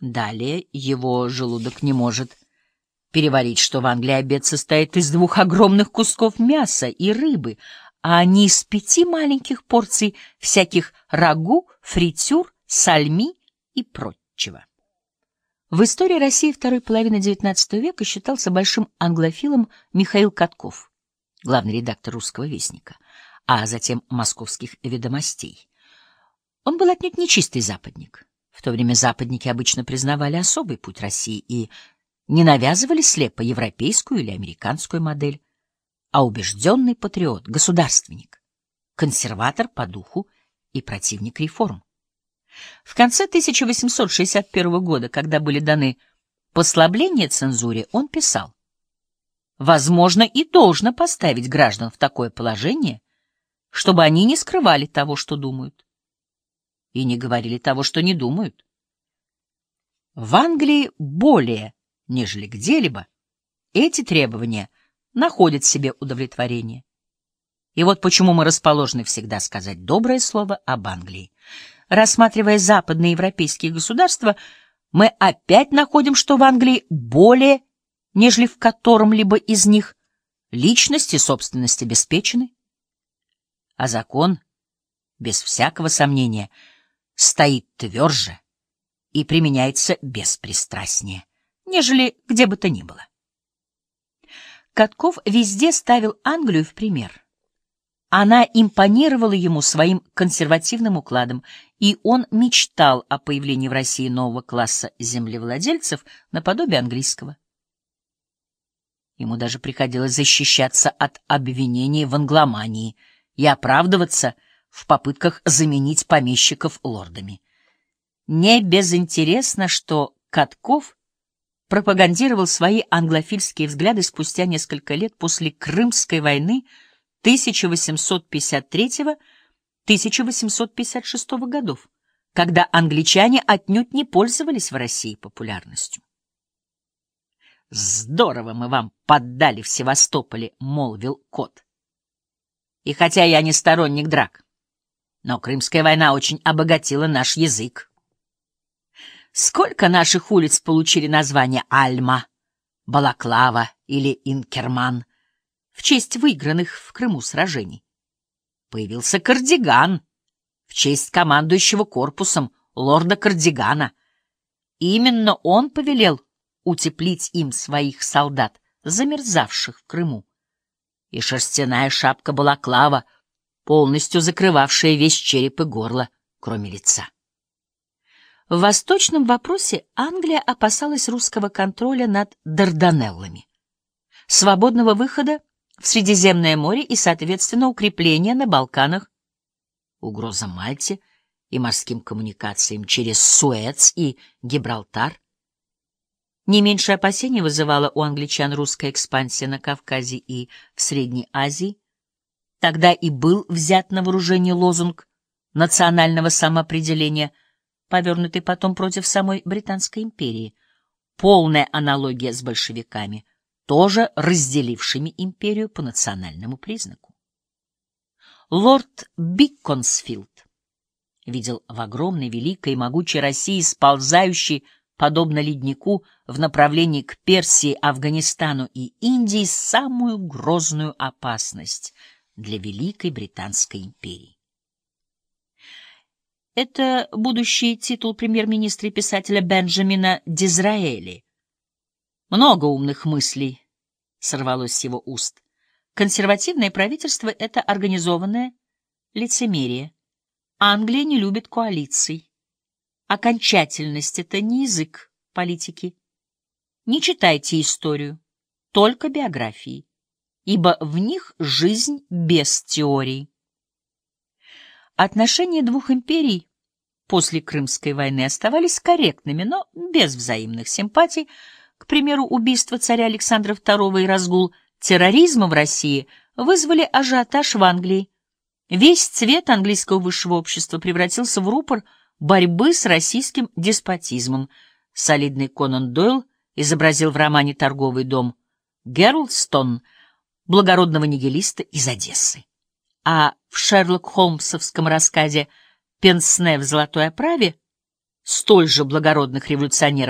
Далее его желудок не может переварить, что в Англии обед состоит из двух огромных кусков мяса и рыбы, а не из пяти маленьких порций всяких рагу, фритюр, сальми и прочего. В истории России второй половины XIX века считался большим англофилом Михаил Катков, главный редактор «Русского вестника», а затем «Московских ведомостей». Он был отнюдь нечистый западник. В то время западники обычно признавали особый путь России и не навязывали слепо европейскую или американскую модель, а убежденный патриот, государственник, консерватор по духу и противник реформ. В конце 1861 года, когда были даны послабления цензуре, он писал, «Возможно, и должно поставить граждан в такое положение, чтобы они не скрывали того, что думают, и не говорили того, что не думают. В Англии более нежели где-либо, эти требования находят себе удовлетворение. И вот почему мы расположены всегда сказать доброе слово об Англии. Рассматривая западные европейские государства, мы опять находим, что в Англии более, нежели в котором-либо из них, личность и собственность обеспечены, а закон, без всякого сомнения, стоит тверже и применяется беспристрастнее нежели где бы то ни было. Катков везде ставил Англию в пример. Она импонировала ему своим консервативным укладом, и он мечтал о появлении в России нового класса землевладельцев наподобие английского. Ему даже приходилось защищаться от обвинений в англомании и оправдываться в попытках заменить помещиков лордами. Не безинтересно, что Катков пропагандировал свои англофильские взгляды спустя несколько лет после Крымской войны 1853-1856 годов, когда англичане отнюдь не пользовались в России популярностью. «Здорово мы вам поддали в Севастополе», — молвил кот. «И хотя я не сторонник драк, но Крымская война очень обогатила наш язык». Сколько наших улиц получили название Альма, Балаклава или Инкерман в честь выигранных в Крыму сражений? Появился Кардиган в честь командующего корпусом лорда Кардигана. Именно он повелел утеплить им своих солдат, замерзавших в Крыму. И шерстяная шапка Балаклава, полностью закрывавшая весь череп и горло, кроме лица. В восточном вопросе Англия опасалась русского контроля над Дарданеллами, свободного выхода в Средиземное море и, соответственно, укрепления на Балканах, угроза Мальте и морским коммуникациям через Суэц и Гибралтар. Не меньше опасений вызывала у англичан русская экспансия на Кавказе и в Средней Азии. Тогда и был взят на вооружение лозунг национального самоопределения – повернутый потом против самой Британской империи. Полная аналогия с большевиками, тоже разделившими империю по национальному признаку. Лорд Биконсфилд видел в огромной, великой и могучей России, сползающей, подобно леднику, в направлении к Персии, Афганистану и Индии, самую грозную опасность для Великой Британской империи. Это будущий титул премьер-министра и писателя Бенджамина Дизраэли. Много умных мыслей сорвалось с его уст. Консервативное правительство — это организованное лицемерие. Англия не любит коалиций. Окончательность — это не язык политики. Не читайте историю, только биографии, ибо в них жизнь без теорий. Отношения двух империй после Крымской войны оставались корректными, но без взаимных симпатий. К примеру, убийство царя Александра II и разгул терроризма в России вызвали ажиотаж в Англии. Весь цвет английского высшего общества превратился в рупор борьбы с российским деспотизмом. Солидный Конан Дойл изобразил в романе «Торговый дом» Герлстон, благородного нигилиста из Одессы. А в Шерлок Холмсовском рассказе «Пенсне в золотой оправе» столь же благородных революционеров,